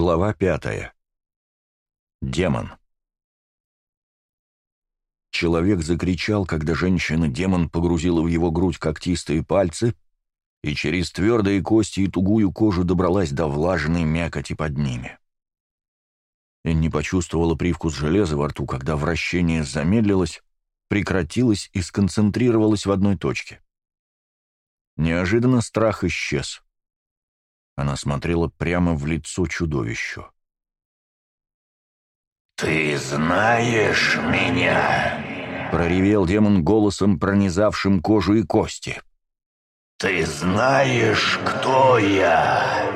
Глава пятая. Демон. Человек закричал, когда женщина-демон погрузила в его грудь когтистые пальцы и через твердые кости и тугую кожу добралась до влажной мякоти под ними. Энни почувствовала привкус железа во рту, когда вращение замедлилось, прекратилось и сконцентрировалось в одной точке. Неожиданно страх исчез — она смотрела прямо в лицо чудовищу. «Ты знаешь меня?» — проревел демон голосом, пронизавшим кожу и кости. «Ты знаешь, кто я?»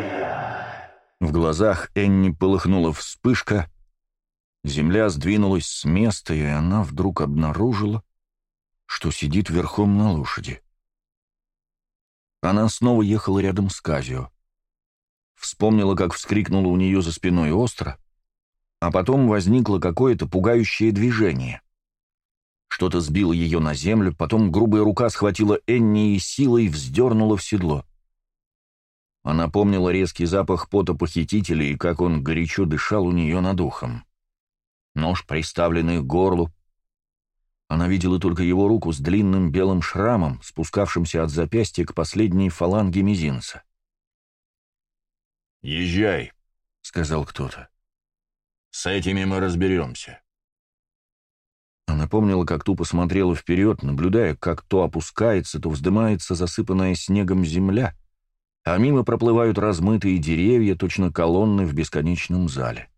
В глазах Энни полыхнула вспышка, земля сдвинулась с места, и она вдруг обнаружила, что сидит верхом на лошади. Она снова ехала рядом с Казио вспомнила, как вскрикнула у нее за спиной остро, а потом возникло какое-то пугающее движение. Что-то сбило ее на землю, потом грубая рука схватила Энни и силой вздернула в седло. Она помнила резкий запах пота похитителя и как он горячо дышал у нее над ухом. Нож, приставленный к горлу. Она видела только его руку с длинным белым шрамом, спускавшимся от запястья к последней фаланге мизинца. — «Езжай», — сказал кто-то. «С этими мы разберемся». Она помнила, как тупо смотрела вперед, наблюдая, как то опускается, то вздымается засыпанная снегом земля, а мимо проплывают размытые деревья, точно колонны в бесконечном зале.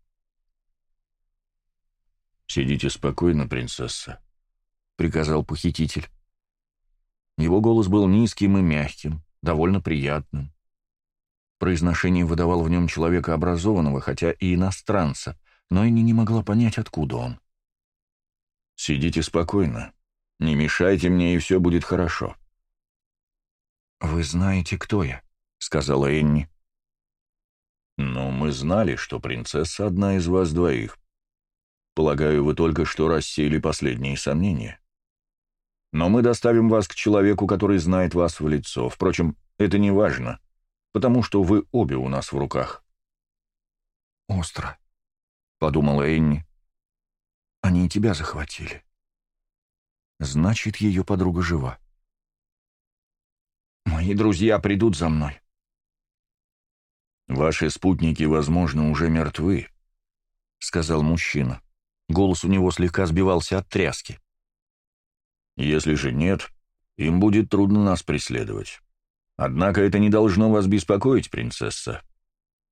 «Сидите спокойно, принцесса», — приказал похититель. Его голос был низким и мягким, довольно приятным. Произношение выдавало в нем человека образованного, хотя и иностранца, но Энни не могла понять, откуда он. «Сидите спокойно. Не мешайте мне, и все будет хорошо». «Вы знаете, кто я», — сказала Энни. Ну, мы знали, что принцесса одна из вас двоих. Полагаю, вы только что рассеяли последние сомнения. Но мы доставим вас к человеку, который знает вас в лицо. Впрочем, это не важно» потому что вы обе у нас в руках». «Остро», — подумала Энни. «Они и тебя захватили». «Значит, ее подруга жива». «Мои друзья придут за мной». «Ваши спутники, возможно, уже мертвы», — сказал мужчина. Голос у него слегка сбивался от тряски. «Если же нет, им будет трудно нас преследовать». Однако это не должно вас беспокоить, принцесса.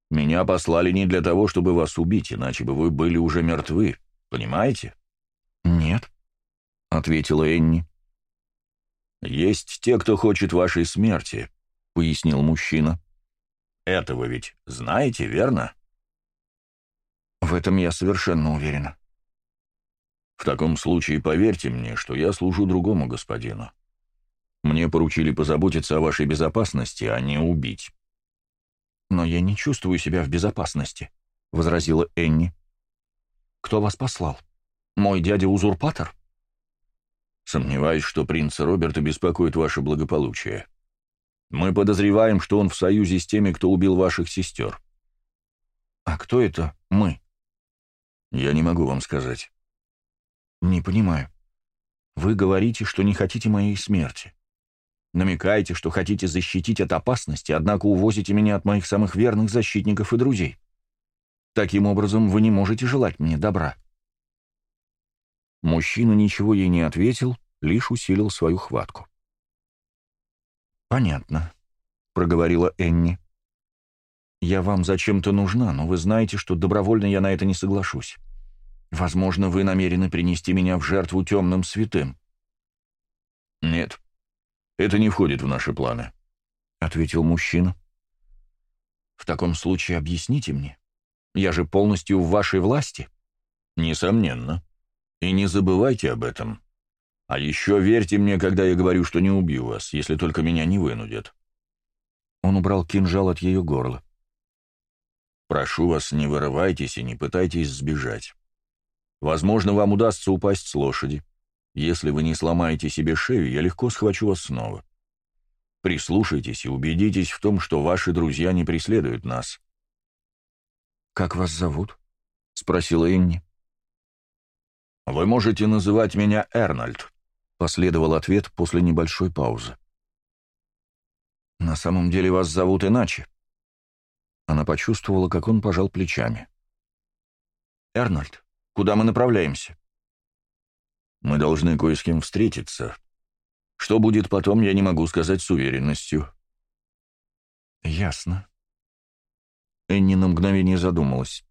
Меня послали не для того, чтобы вас убить, иначе бы вы были уже мертвы, понимаете? Нет, — ответила Энни. Есть те, кто хочет вашей смерти, — пояснил мужчина. Это вы ведь знаете, верно? В этом я совершенно уверена. В таком случае поверьте мне, что я служу другому господину. Мне поручили позаботиться о вашей безопасности, а не убить». «Но я не чувствую себя в безопасности», — возразила Энни. «Кто вас послал? Мой дядя-узурпатор?» «Сомневаюсь, что принц Роберта беспокоит ваше благополучие. Мы подозреваем, что он в союзе с теми, кто убил ваших сестер». «А кто это мы?» «Я не могу вам сказать». «Не понимаю. Вы говорите, что не хотите моей смерти. Намекаете, что хотите защитить от опасности, однако увозите меня от моих самых верных защитников и друзей. Таким образом, вы не можете желать мне добра». Мужчина ничего ей не ответил, лишь усилил свою хватку. «Понятно», — проговорила Энни. «Я вам зачем-то нужна, но вы знаете, что добровольно я на это не соглашусь. Возможно, вы намерены принести меня в жертву темным святым». «Нет», «Это не входит в наши планы», — ответил мужчина. «В таком случае объясните мне. Я же полностью в вашей власти». «Несомненно. И не забывайте об этом. А еще верьте мне, когда я говорю, что не убью вас, если только меня не вынудят». Он убрал кинжал от ее горла. «Прошу вас, не вырывайтесь и не пытайтесь сбежать. Возможно, вам удастся упасть с лошади. Если вы не сломаете себе шею, я легко схвачу вас снова. Прислушайтесь и убедитесь в том, что ваши друзья не преследуют нас». «Как вас зовут?» — спросила Энни. «Вы можете называть меня Эрнольд», — последовал ответ после небольшой паузы. «На самом деле вас зовут иначе». Она почувствовала, как он пожал плечами. «Эрнольд, куда мы направляемся?» Мы должны кое с кем встретиться. Что будет потом, я не могу сказать с уверенностью». «Ясно». Энни на мгновение задумалась.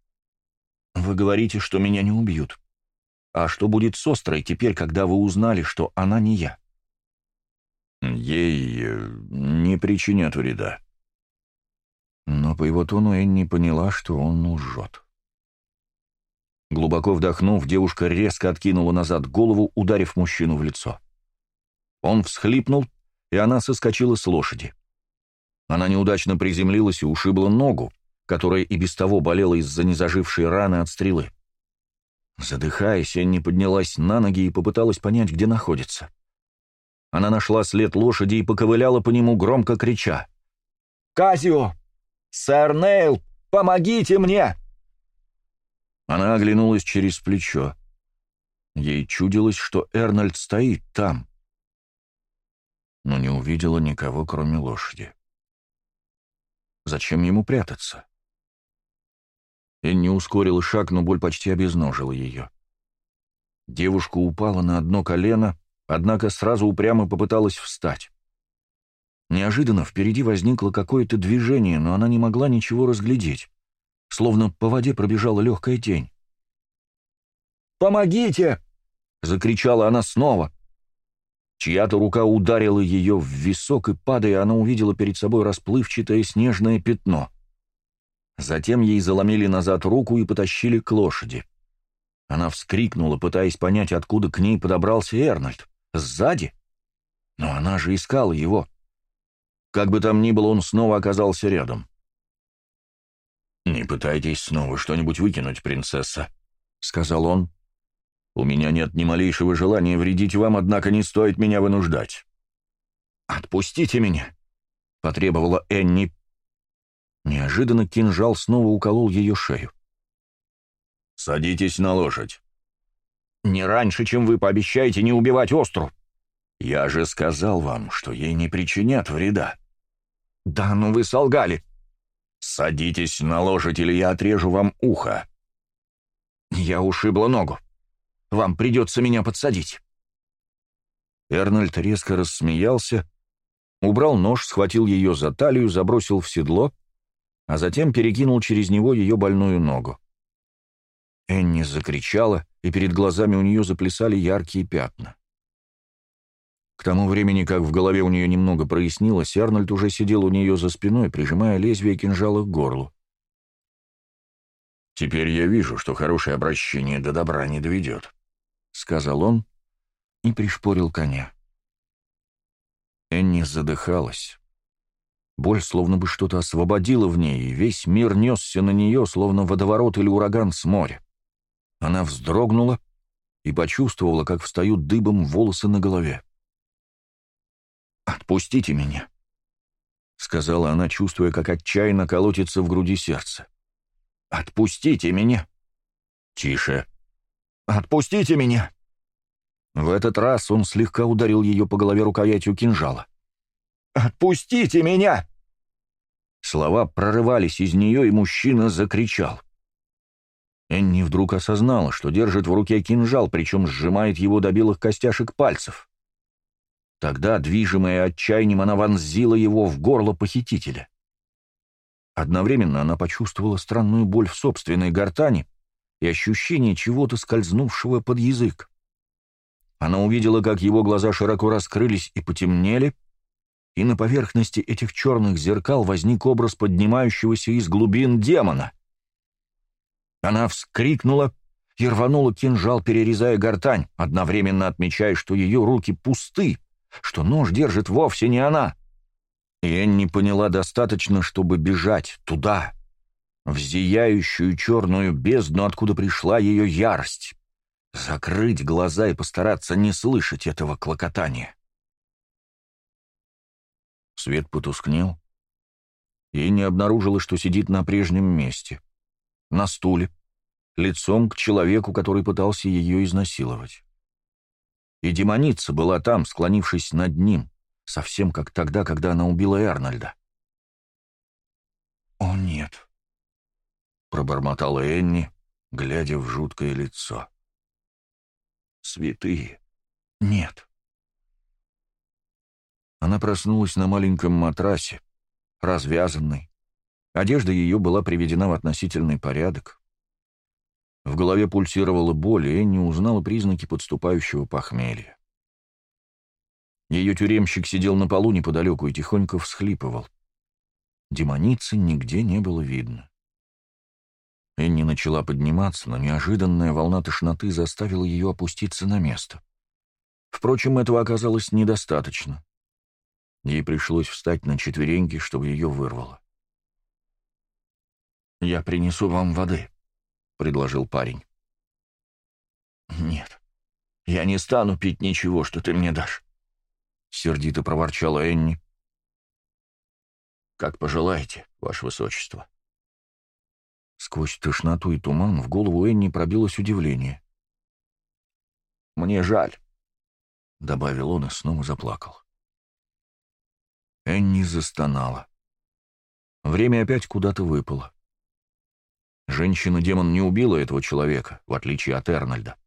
«Вы говорите, что меня не убьют. А что будет с Острой теперь, когда вы узнали, что она не я?» «Ей э, не причинят вреда». Но по его тону Энни поняла, что он лжет. Глубоко вдохнув, девушка резко откинула назад голову, ударив мужчину в лицо. Он всхлипнул, и она соскочила с лошади. Она неудачно приземлилась и ушибла ногу, которая и без того болела из-за незажившей раны от стрелы. Задыхаясь, Энни поднялась на ноги и попыталась понять, где находится. Она нашла след лошади и поковыляла по нему, громко крича. «Казио! Сэр Нейл, помогите мне!» Она оглянулась через плечо. Ей чудилось, что Эрнольд стоит там. Но не увидела никого, кроме лошади. Зачем ему прятаться? Энни ускорила шаг, но боль почти обезножила ее. Девушка упала на одно колено, однако сразу упрямо попыталась встать. Неожиданно впереди возникло какое-то движение, но она не могла ничего разглядеть словно по воде пробежала легкая тень. «Помогите!» — закричала она снова. Чья-то рука ударила ее в висок, и, падая, она увидела перед собой расплывчатое снежное пятно. Затем ей заломили назад руку и потащили к лошади. Она вскрикнула, пытаясь понять, откуда к ней подобрался Эрнольд. Сзади? Но она же искала его. Как бы там ни было, он снова оказался рядом. «Не пытайтесь снова что-нибудь выкинуть, принцесса», — сказал он. «У меня нет ни малейшего желания вредить вам, однако не стоит меня вынуждать». «Отпустите меня!» — потребовала Энни. Неожиданно кинжал снова уколол ее шею. «Садитесь на лошадь». «Не раньше, чем вы пообещаете не убивать Остру». «Я же сказал вам, что ей не причинят вреда». «Да, но вы солгали», «Садитесь на лошадь, или я отрежу вам ухо». «Я ушибла ногу. Вам придется меня подсадить». Эрнольд резко рассмеялся, убрал нож, схватил ее за талию, забросил в седло, а затем перекинул через него ее больную ногу. Энни закричала, и перед глазами у нее заплясали яркие пятна. К тому времени, как в голове у нее немного прояснилось, Арнольд уже сидел у нее за спиной, прижимая лезвие кинжала к горлу. «Теперь я вижу, что хорошее обращение до добра не доведет», — сказал он и пришпорил коня. Энни задыхалась. Боль словно бы что-то освободила в ней, и весь мир несся на нее, словно водоворот или ураган с моря. Она вздрогнула и почувствовала, как встают дыбом волосы на голове. «Отпустите меня», — сказала она, чувствуя, как отчаянно колотится в груди сердце. «Отпустите меня!» «Тише!» «Отпустите меня!» В этот раз он слегка ударил ее по голове рукоятью кинжала. «Отпустите меня!» Слова прорывались из нее, и мужчина закричал. Энни вдруг осознала, что держит в руке кинжал, причем сжимает его до белых костяшек пальцев. Тогда, движимая отчаянием, она вонзила его в горло похитителя. Одновременно она почувствовала странную боль в собственной гортани и ощущение чего-то скользнувшего под язык. Она увидела, как его глаза широко раскрылись и потемнели, и на поверхности этих черных зеркал возник образ поднимающегося из глубин демона. Она вскрикнула и рванула кинжал, перерезая гортань, одновременно отмечая, что ее руки пусты, что нож держит вовсе не она. И Энни поняла достаточно, чтобы бежать туда, в зияющую черную бездну, откуда пришла ее ярость, закрыть глаза и постараться не слышать этого клокотания. Свет потускнел, и не обнаружила, что сидит на прежнем месте, на стуле, лицом к человеку, который пытался ее изнасиловать. И демоница была там, склонившись над ним, совсем как тогда, когда она убила Эрнольда. «О, нет», — пробормотала Энни, глядя в жуткое лицо. «Святые, нет». Она проснулась на маленьком матрасе, развязанной. Одежда ее была приведена в относительный порядок. В голове пульсировала боль, и Энни узнала признаки подступающего похмелья. Ее тюремщик сидел на полу неподалеку и тихонько всхлипывал. Демоницы нигде не было видно. Энни начала подниматься, но неожиданная волна тошноты заставила ее опуститься на место. Впрочем, этого оказалось недостаточно. Ей пришлось встать на четвереньки, чтобы ее вырвало. «Я принесу вам воды», — предложил парень. «Нет, я не стану пить ничего, что ты мне дашь», — сердито проворчала Энни. «Как пожелаете, ваше высочество». Сквозь тошноту и туман в голову Энни пробилось удивление. «Мне жаль», — добавил он и снова заплакал. Энни застонала. Время опять куда-то выпало. Женщина-демон не убила этого человека, в отличие от Эрнольда.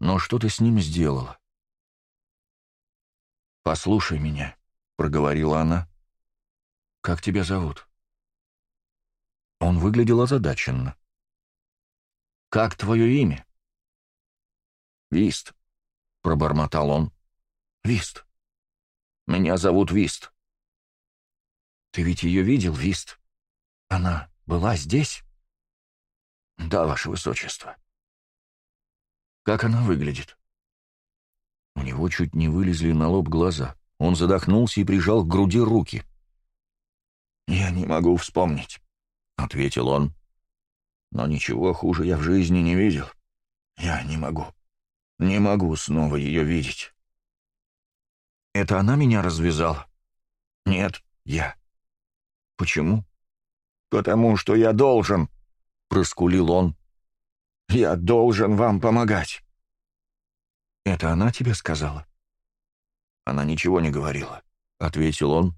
Но что-то с ним сделала. «Послушай меня», — проговорила она. «Как тебя зовут?» Он выглядел озадаченно. «Как твое имя?» «Вист», — пробормотал он. «Вист. Меня зовут Вист». «Ты ведь ее видел, Вист? Она была здесь?» «Да, ваше высочество». «Как она выглядит?» У него чуть не вылезли на лоб глаза. Он задохнулся и прижал к груди руки. «Я не могу вспомнить», — ответил он. «Но ничего хуже я в жизни не видел. Я не могу. Не могу снова ее видеть». «Это она меня развязала?» «Нет, я». «Почему?» «Потому что я должен», — проскулил он. «Я должен вам помогать». «Это она тебе сказала?» «Она ничего не говорила», — ответил он.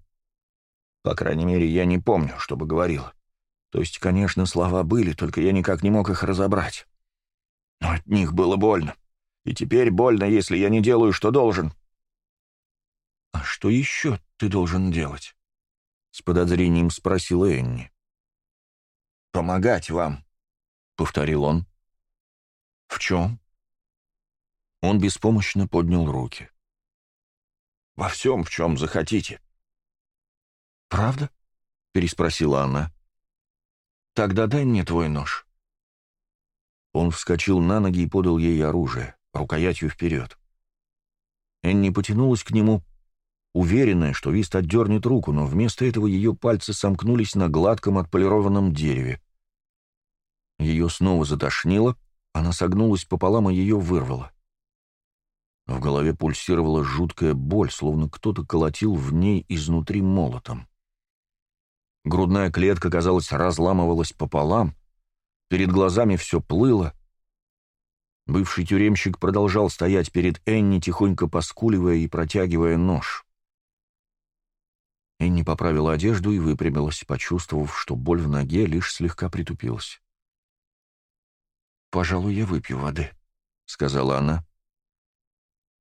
«По крайней мере, я не помню, чтобы говорила. То есть, конечно, слова были, только я никак не мог их разобрать. Но от них было больно. И теперь больно, если я не делаю, что должен». «А что еще ты должен делать?» — с подозрением спросила Энни помогать вам», — повторил он. «В чем?» Он беспомощно поднял руки. «Во всем, в чем захотите». «Правда?» — переспросила она. «Тогда дай мне твой нож». Он вскочил на ноги и подал ей оружие, рукоятью вперед. Энни потянулась к нему, уверенная, что Вист отдернет руку, но вместо этого ее пальцы сомкнулись на гладком отполированном дереве. Ее снова затошнило, она согнулась пополам и ее вырвало. В голове пульсировала жуткая боль, словно кто-то колотил в ней изнутри молотом. Грудная клетка, казалось, разламывалась пополам, перед глазами все плыло — Бывший тюремщик продолжал стоять перед Энни, тихонько поскуливая и протягивая нож. Энни поправила одежду и выпрямилась, почувствовав, что боль в ноге лишь слегка притупилась. «Пожалуй, я выпью воды», — сказала она.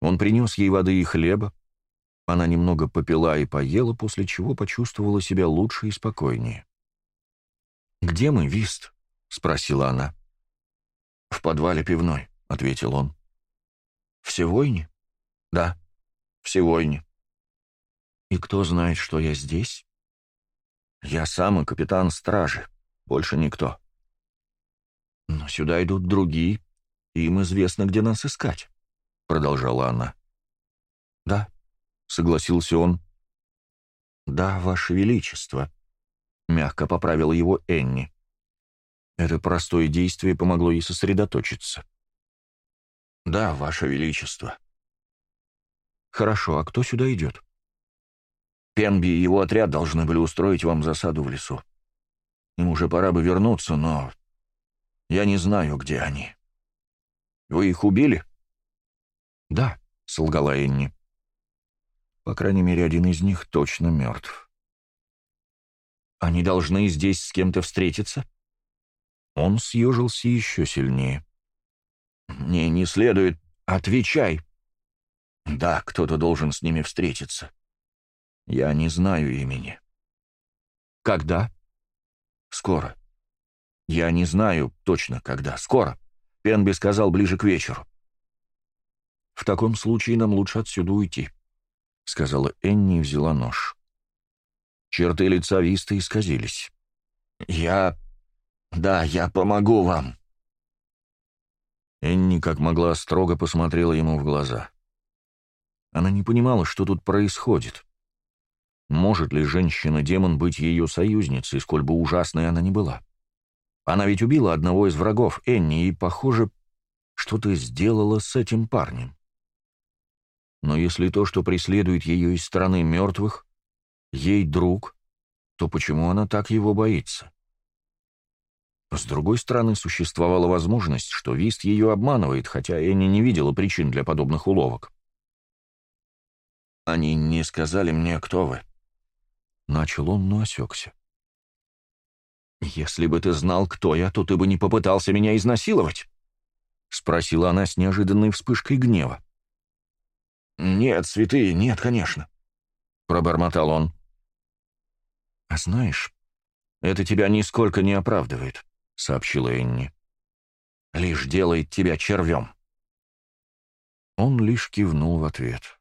Он принес ей воды и хлеба. Она немного попила и поела, после чего почувствовала себя лучше и спокойнее. «Где мы, Вист?» — спросила она. «В подвале пивной», — ответил он. «В Севойне?» «Да, в Севойне». «И кто знает, что я здесь?» «Я сам и капитан стражи. Больше никто». «Но сюда идут другие. Им известно, где нас искать», — продолжала она. «Да», — согласился он. «Да, Ваше Величество», — мягко поправила его Энни. Это простое действие помогло ей сосредоточиться. «Да, Ваше Величество». «Хорошо, а кто сюда идет?» Пемби и его отряд должны были устроить вам засаду в лесу. Им уже пора бы вернуться, но я не знаю, где они. Вы их убили? Да, солгала Энни. По крайней мере, один из них точно мертв. Они должны здесь с кем-то встретиться? Он съежился еще сильнее. Мне не следует... Отвечай. Да, кто-то должен с ними встретиться. Я не знаю имени. Когда? Скоро. Я не знаю точно, когда. Скоро. Пенби сказал ближе к вечеру. В таком случае нам лучше отсюда уйти, сказала Энни и взяла нож. Черты лица Виста исказились. Я... Да, я помогу вам. Энни как могла строго посмотрела ему в глаза. Она не понимала, что тут происходит. — может ли женщина-демон быть ее союзницей, сколь бы ужасной она ни была? Она ведь убила одного из врагов Энни и, похоже, что-то сделала с этим парнем. Но если то, что преследует ее из страны мертвых, ей друг, то почему она так его боится? С другой стороны, существовала возможность, что Вист ее обманывает, хотя Энни не видела причин для подобных уловок. «Они не сказали мне, кто вы», Начал он, но осекся. «Если бы ты знал, кто я, то ты бы не попытался меня изнасиловать?» — спросила она с неожиданной вспышкой гнева. «Нет, святые, нет, конечно», — пробормотал он. «А знаешь, это тебя нисколько не оправдывает», — сообщила Энни. «Лишь делает тебя червем». Он лишь кивнул в ответ. —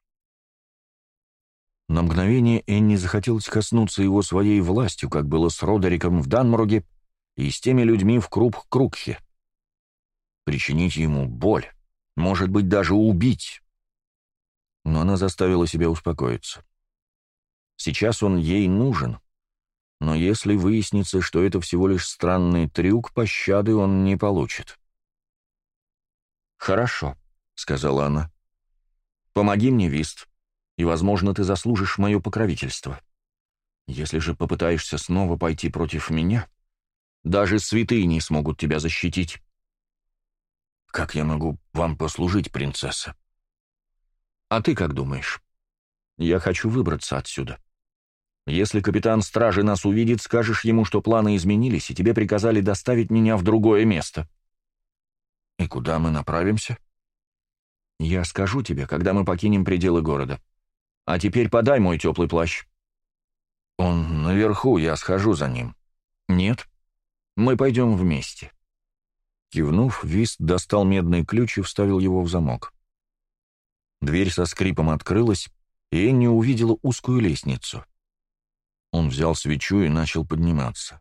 на мгновение Энни захотелось коснуться его своей властью, как было с Родериком в Данморге и с теми людьми в Круп-Крукхе. Причинить ему боль, может быть, даже убить. Но она заставила себя успокоиться. Сейчас он ей нужен, но если выяснится, что это всего лишь странный трюк, пощады он не получит. «Хорошо», — сказала она. «Помоги мне, Вист» и, возможно, ты заслужишь мое покровительство. Если же попытаешься снова пойти против меня, даже святые не смогут тебя защитить. Как я могу вам послужить, принцесса? А ты как думаешь? Я хочу выбраться отсюда. Если капитан стражи нас увидит, скажешь ему, что планы изменились, и тебе приказали доставить меня в другое место. И куда мы направимся? Я скажу тебе, когда мы покинем пределы города. — а теперь подай мой теплый плащ». «Он наверху, я схожу за ним». «Нет, мы пойдем вместе». Кивнув, Вист достал медный ключ и вставил его в замок. Дверь со скрипом открылась, и Энни увидела узкую лестницу. Он взял свечу и начал подниматься.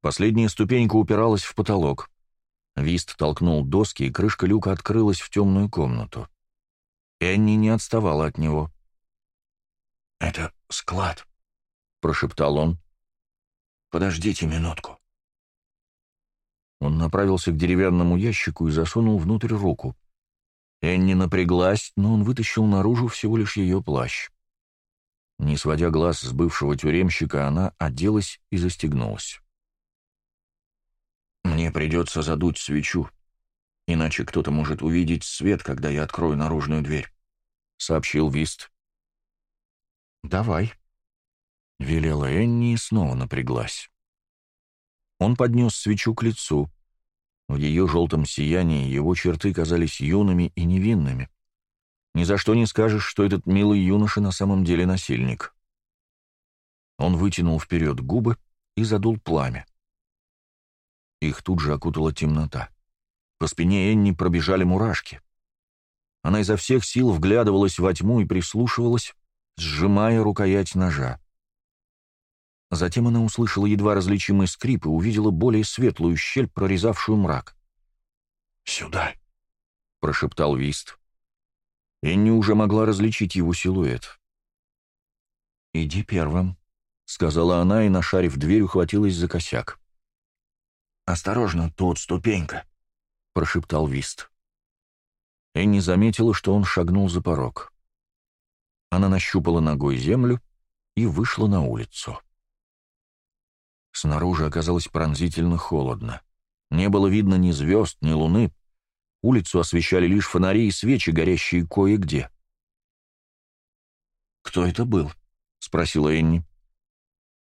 Последняя ступенька упиралась в потолок. Вист толкнул доски, и крышка люка открылась в темную комнату. Энни не отставала от него. «Это склад», — прошептал он. «Подождите минутку». Он направился к деревянному ящику и засунул внутрь руку. Энни напряглась, но он вытащил наружу всего лишь ее плащ. Не сводя глаз с бывшего тюремщика, она оделась и застегнулась. «Мне придется задуть свечу», иначе кто-то может увидеть свет, когда я открою наружную дверь», — сообщил Вист. «Давай», — велела Энни и снова напряглась. Он поднес свечу к лицу. В ее желтом сиянии его черты казались юными и невинными. Ни за что не скажешь, что этот милый юноша на самом деле насильник. Он вытянул вперед губы и задул пламя. Их тут же окутала темнота. По спине Энни пробежали мурашки. Она изо всех сил вглядывалась во тьму и прислушивалась, сжимая рукоять ножа. Затем она услышала едва различимый скрип и увидела более светлую щель, прорезавшую мрак. «Сюда!» — прошептал Вист. Энни уже могла различить его силуэт. «Иди первым», — сказала она и, нашарив дверь, ухватилась за косяк. «Осторожно, тут ступенька», — прошептал Вист. Энни заметила, что он шагнул за порог. Она нащупала ногой землю и вышла на улицу. Снаружи оказалось пронзительно холодно. Не было видно ни звезд, ни луны. Улицу освещали лишь фонари и свечи, горящие кое-где. «Кто это был?» — спросила Энни.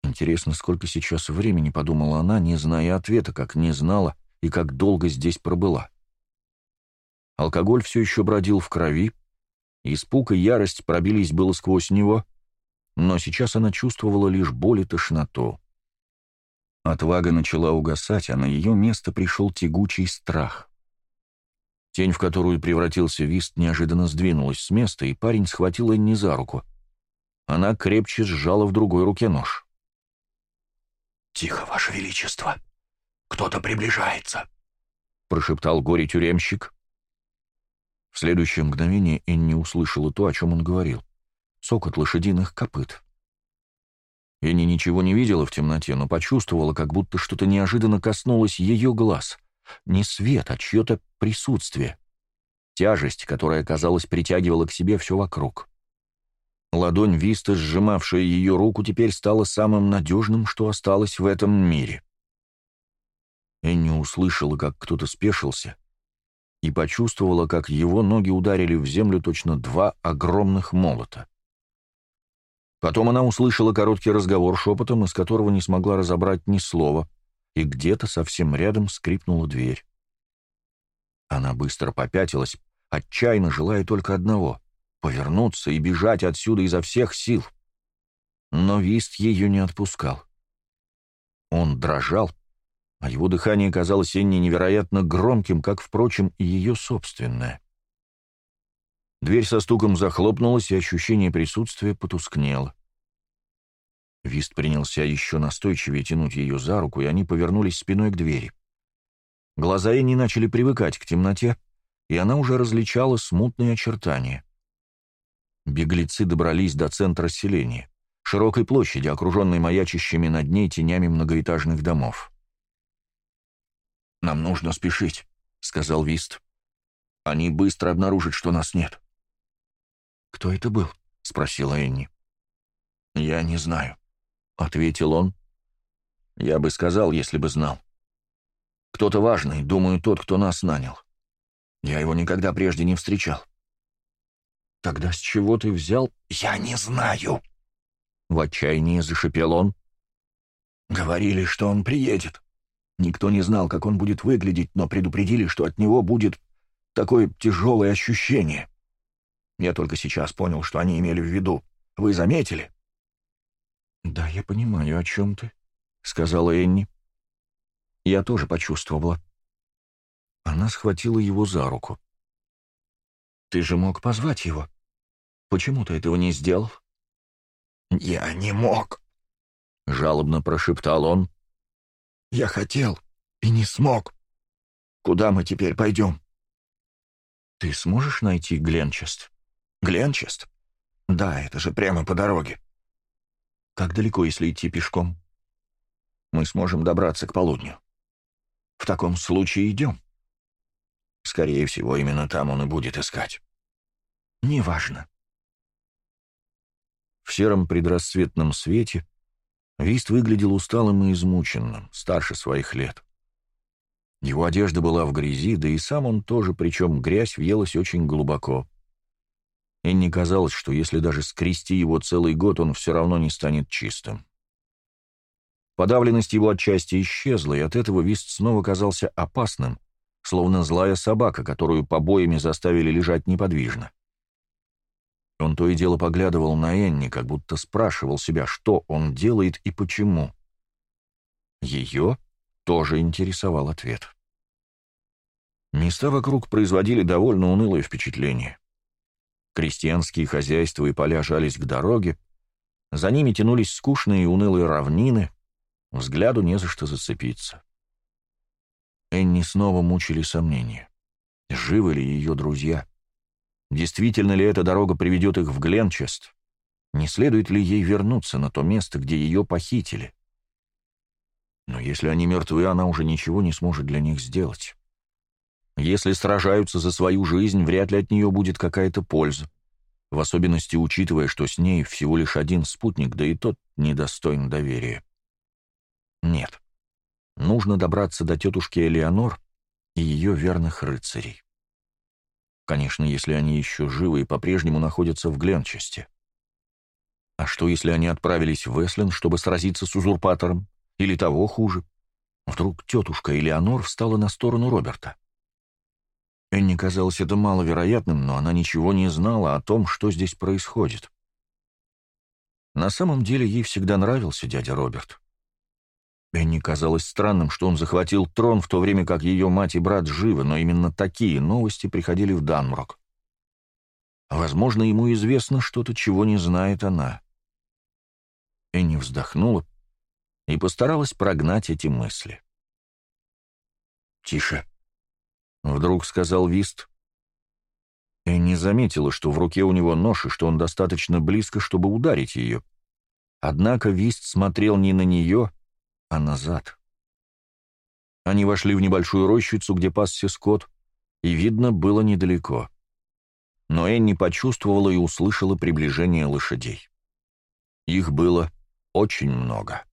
«Интересно, сколько сейчас времени?» — подумала она, не зная ответа, как не знала, и как долго здесь пробыла. Алкоголь все еще бродил в крови, испуг и ярость пробились было сквозь него, но сейчас она чувствовала лишь боль и тошноту. Отвага начала угасать, а на ее место пришел тягучий страх. Тень, в которую превратился Вист, неожиданно сдвинулась с места, и парень схватил Энни за руку. Она крепче сжала в другой руке нож. «Тихо, Ваше Величество!» кто-то приближается», — прошептал горе-тюремщик. В следующее мгновение Энни услышала то, о чем он говорил. Сокот лошадиных копыт. Энни ничего не видела в темноте, но почувствовала, как будто что-то неожиданно коснулось ее глаз. Не свет, а чье-то присутствие. Тяжесть, которая, казалось, притягивала к себе все вокруг. Ладонь Виста, сжимавшая ее руку, теперь стала самым надежным, что осталось в этом мире. Энни услышала, как кто-то спешился, и почувствовала, как его ноги ударили в землю точно два огромных молота. Потом она услышала короткий разговор шепотом, из которого не смогла разобрать ни слова, и где-то совсем рядом скрипнула дверь. Она быстро попятилась, отчаянно желая только одного — повернуться и бежать отсюда изо всех сил. Но Вист ее не отпускал. Он дрожал, а его дыхание казалось Энни невероятно громким, как, впрочем, и ее собственное. Дверь со стуком захлопнулась, и ощущение присутствия потускнело. Вист принялся еще настойчивее тянуть ее за руку, и они повернулись спиной к двери. Глаза Энни начали привыкать к темноте, и она уже различала смутные очертания. Беглецы добрались до центра селения, широкой площади, окруженной маячащими над ней тенями многоэтажных домов. «Нам нужно спешить», — сказал Вист. «Они быстро обнаружат, что нас нет». «Кто это был?» — спросила Энни. «Я не знаю», — ответил он. «Я бы сказал, если бы знал. Кто-то важный, думаю, тот, кто нас нанял. Я его никогда прежде не встречал». «Тогда с чего ты взял?» «Я не знаю», — в отчаянии зашипел он. «Говорили, что он приедет. Никто не знал, как он будет выглядеть, но предупредили, что от него будет такое тяжелое ощущение. Я только сейчас понял, что они имели в виду. Вы заметили?» «Да, я понимаю, о чем ты», — сказала Энни. «Я тоже почувствовала». Она схватила его за руку. «Ты же мог позвать его. Почему ты этого не сделал?» «Я не мог», — жалобно прошептал он, я хотел и не смог. Куда мы теперь пойдем? Ты сможешь найти Гленчест? Гленчест? Да, это же прямо по дороге. Как далеко, если идти пешком? Мы сможем добраться к полудню. В таком случае идем. Скорее всего, именно там он и будет искать. Неважно. В сером предрассветном свете Вист выглядел усталым и измученным, старше своих лет. Его одежда была в грязи, да и сам он тоже, причем грязь въелась очень глубоко. Энни казалось, что если даже скрести его целый год, он все равно не станет чистым. Подавленность его отчасти исчезла, и от этого Вист снова казался опасным, словно злая собака, которую побоями заставили лежать неподвижно. Он то и дело поглядывал на Энни, как будто спрашивал себя, что он делает и почему. Ее тоже интересовал ответ. Места вокруг производили довольно унылое впечатление. Крестьянские хозяйства и поля жались к дороге, за ними тянулись скучные и унылые равнины, взгляду не за что зацепиться. Энни снова мучили сомнения. Живы ли ее друзья? — Действительно ли эта дорога приведет их в Гленчест? Не следует ли ей вернуться на то место, где ее похитили? Но если они мертвы, она уже ничего не сможет для них сделать. Если сражаются за свою жизнь, вряд ли от нее будет какая-то польза. В особенности учитывая, что с ней всего лишь один спутник, да и тот недостоин доверия. Нет. Нужно добраться до тетушки Элеонор и ее верных рыцарей. Конечно, если они еще живы и по-прежнему находятся в Гленчесте. А что, если они отправились в Эслин, чтобы сразиться с узурпатором? Или того хуже? Вдруг тетушка Элеонор встала на сторону Роберта? Энни казалось это маловероятным, но она ничего не знала о том, что здесь происходит. На самом деле ей всегда нравился дядя Роберт. Энни казалось странным, что он захватил трон, в то время как ее мать и брат живы, но именно такие новости приходили в Данмрок. Возможно, ему известно что-то, чего не знает она. Энни вздохнула и постаралась прогнать эти мысли. «Тише», — вдруг сказал Вист. Энни заметила, что в руке у него нож и что он достаточно близко, чтобы ударить ее. Однако Вист смотрел не на нее, — а назад. Они вошли в небольшую рощицу, где пасся скот, и видно было недалеко. Но Энни почувствовала и услышала приближение лошадей. Их было очень много.